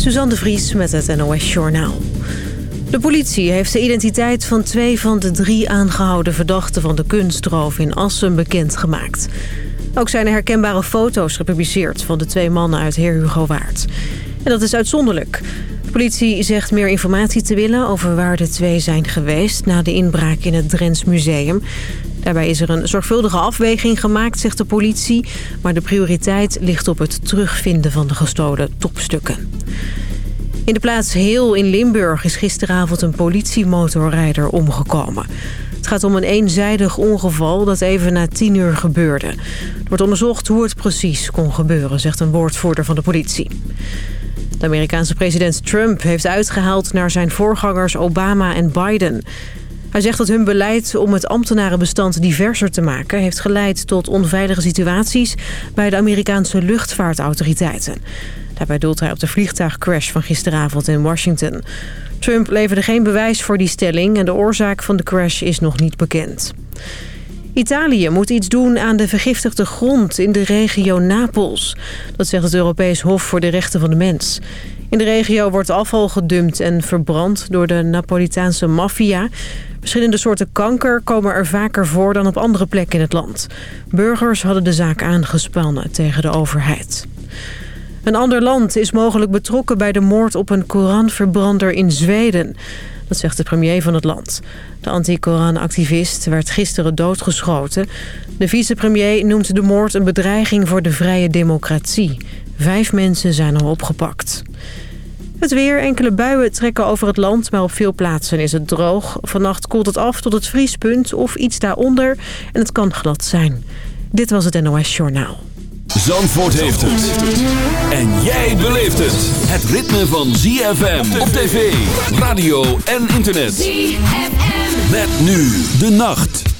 Suzanne de Vries met het NOS Journaal. De politie heeft de identiteit van twee van de drie aangehouden verdachten... van de kunstroof in Assen bekendgemaakt. Ook zijn er herkenbare foto's gepubliceerd van de twee mannen uit Heer Hugo Waard. En dat is uitzonderlijk. De politie zegt meer informatie te willen over waar de twee zijn geweest... na de inbraak in het Drents Museum. Daarbij is er een zorgvuldige afweging gemaakt, zegt de politie. Maar de prioriteit ligt op het terugvinden van de gestolen topstukken. In de plaats Heel in Limburg is gisteravond een politiemotorrijder omgekomen. Het gaat om een eenzijdig ongeval dat even na tien uur gebeurde. Er wordt onderzocht hoe het precies kon gebeuren, zegt een woordvoerder van de politie. De Amerikaanse president Trump heeft uitgehaald naar zijn voorgangers Obama en Biden. Hij zegt dat hun beleid om het ambtenarenbestand diverser te maken... heeft geleid tot onveilige situaties bij de Amerikaanse luchtvaartautoriteiten. Daarbij doelt hij op de vliegtuigcrash van gisteravond in Washington. Trump leverde geen bewijs voor die stelling... en de oorzaak van de crash is nog niet bekend. Italië moet iets doen aan de vergiftigde grond in de regio Napels. Dat zegt het Europees Hof voor de Rechten van de Mens. In de regio wordt afval gedumpt en verbrand door de Napolitaanse maffia. Verschillende soorten kanker komen er vaker voor dan op andere plekken in het land. Burgers hadden de zaak aangespannen tegen de overheid. Een ander land is mogelijk betrokken bij de moord op een Koranverbrander in Zweden. Dat zegt de premier van het land. De anti-Koran-activist werd gisteren doodgeschoten. De vicepremier noemt de moord een bedreiging voor de vrije democratie. Vijf mensen zijn al opgepakt. Het weer, enkele buien trekken over het land, maar op veel plaatsen is het droog. Vannacht koelt het af tot het vriespunt of iets daaronder en het kan glad zijn. Dit was het NOS Journaal. Zandvoort heeft het. En jij beleeft het. Het ritme van ZFM op tv, radio en internet. ZFM. Met nu de nacht.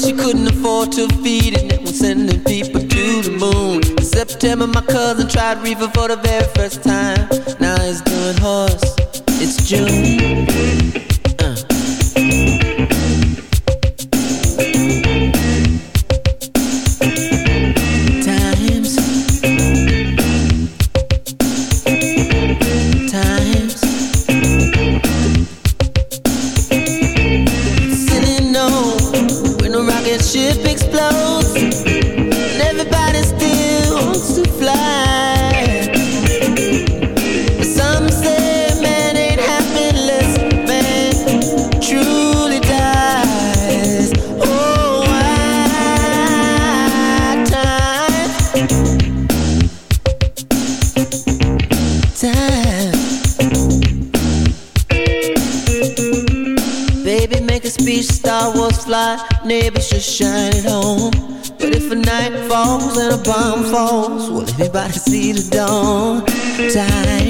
She couldn't afford to feed it. And was sending people to the moon. In September, my cousin tried reefer for the very first time. Everybody see the dawn. Time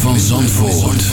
Van Zandvoort.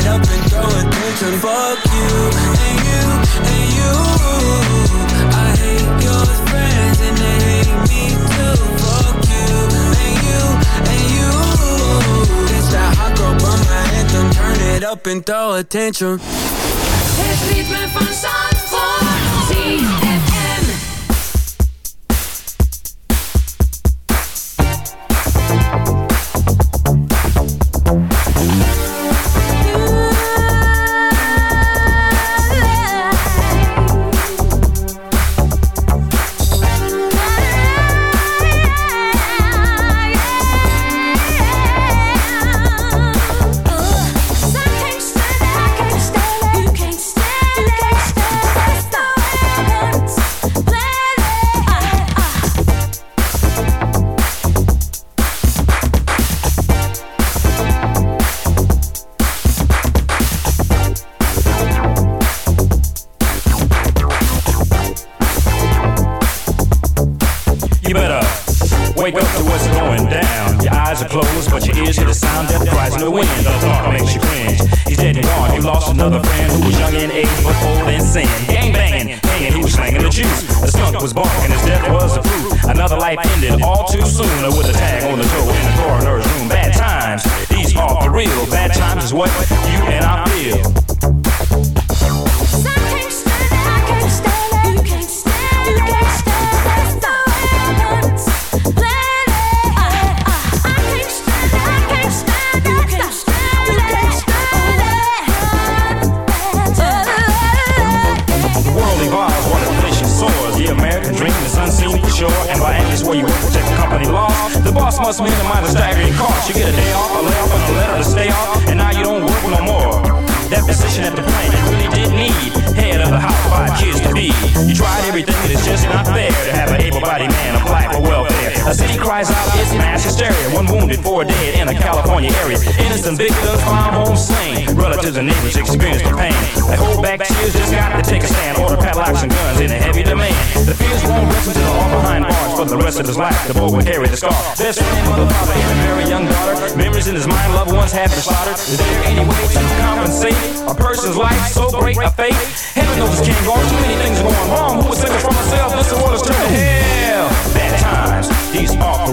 it up and throw attention. Fuck you and you and you. I hate your friends and they hate me too. Fuck you and you and you. This that hot girl bummer anthem. Turn it up and throw attention. Het ritme van Zandvoort. ZFM.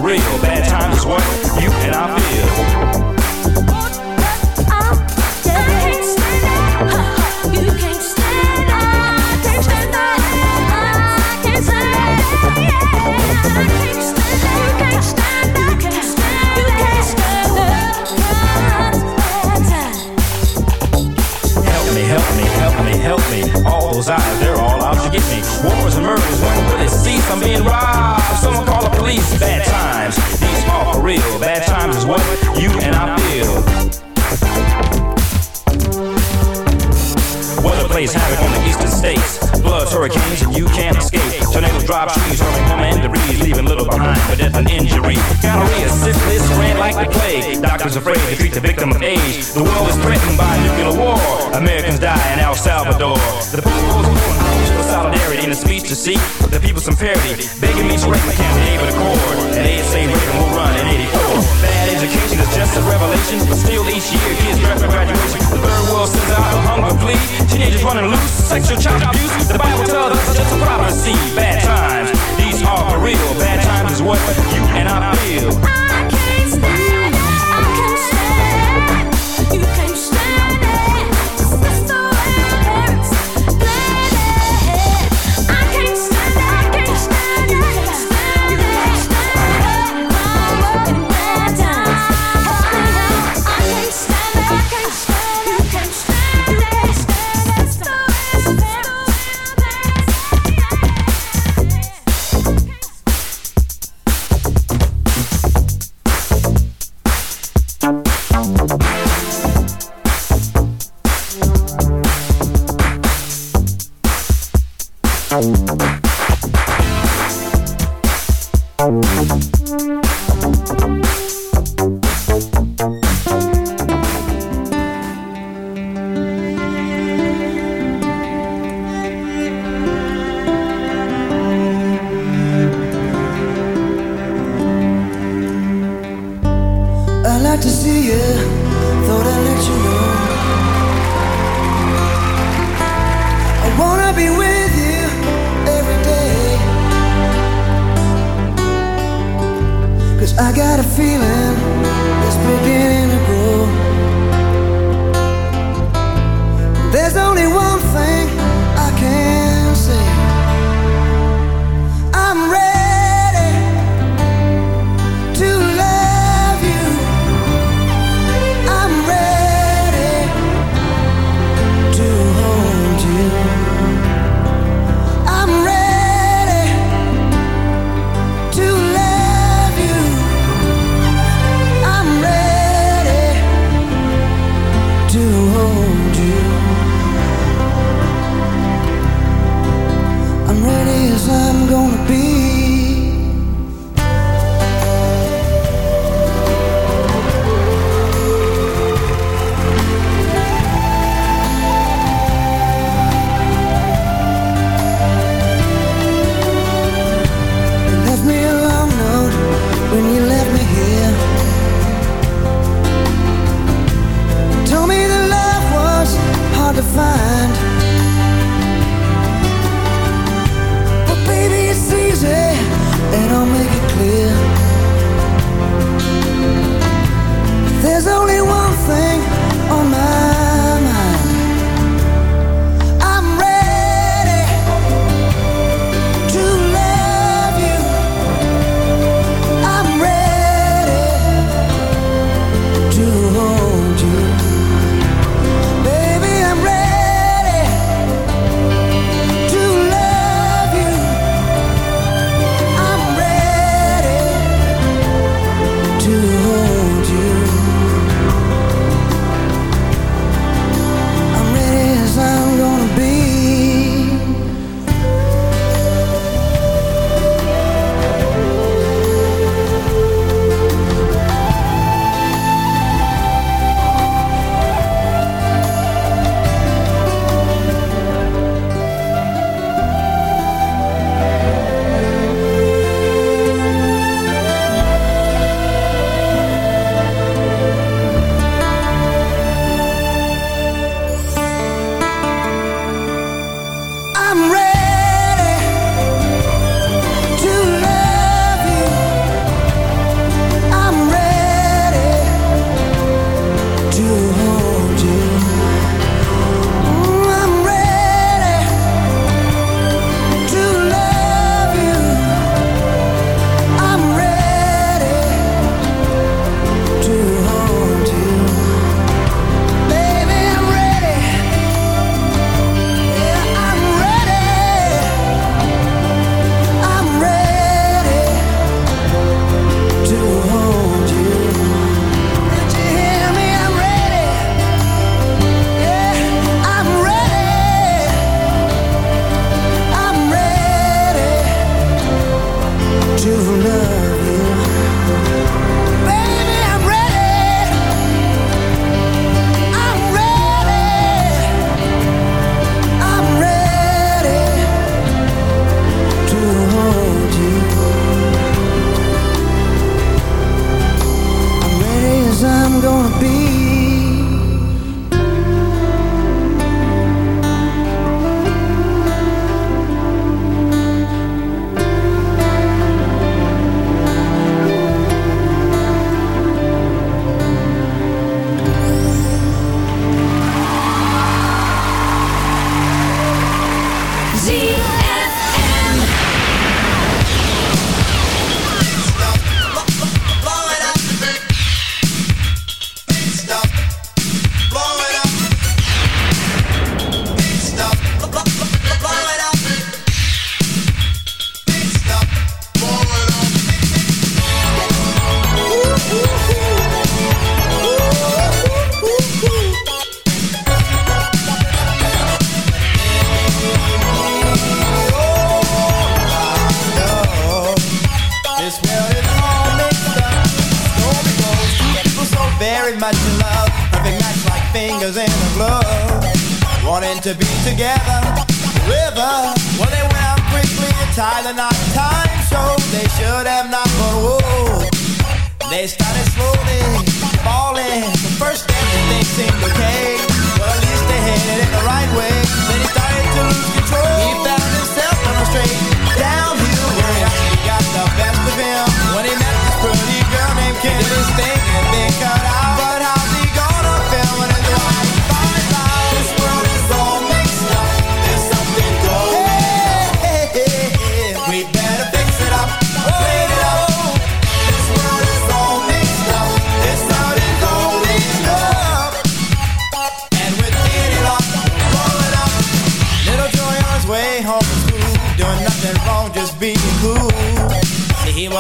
Real. Bad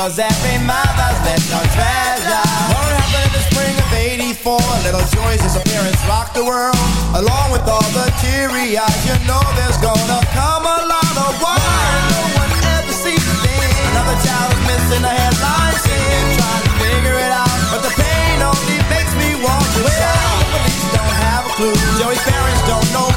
Cause every mother's left no treasure. What happened in the spring of 84 Little Joy's disappearance rocked the world. Along with all the teary eyes You know there's gonna come a lot of war No one ever sees a thing Another child is missing a headline scene Trying to figure it out But the pain only makes me want to shout. The police don't have a clue. Joey's parents don't know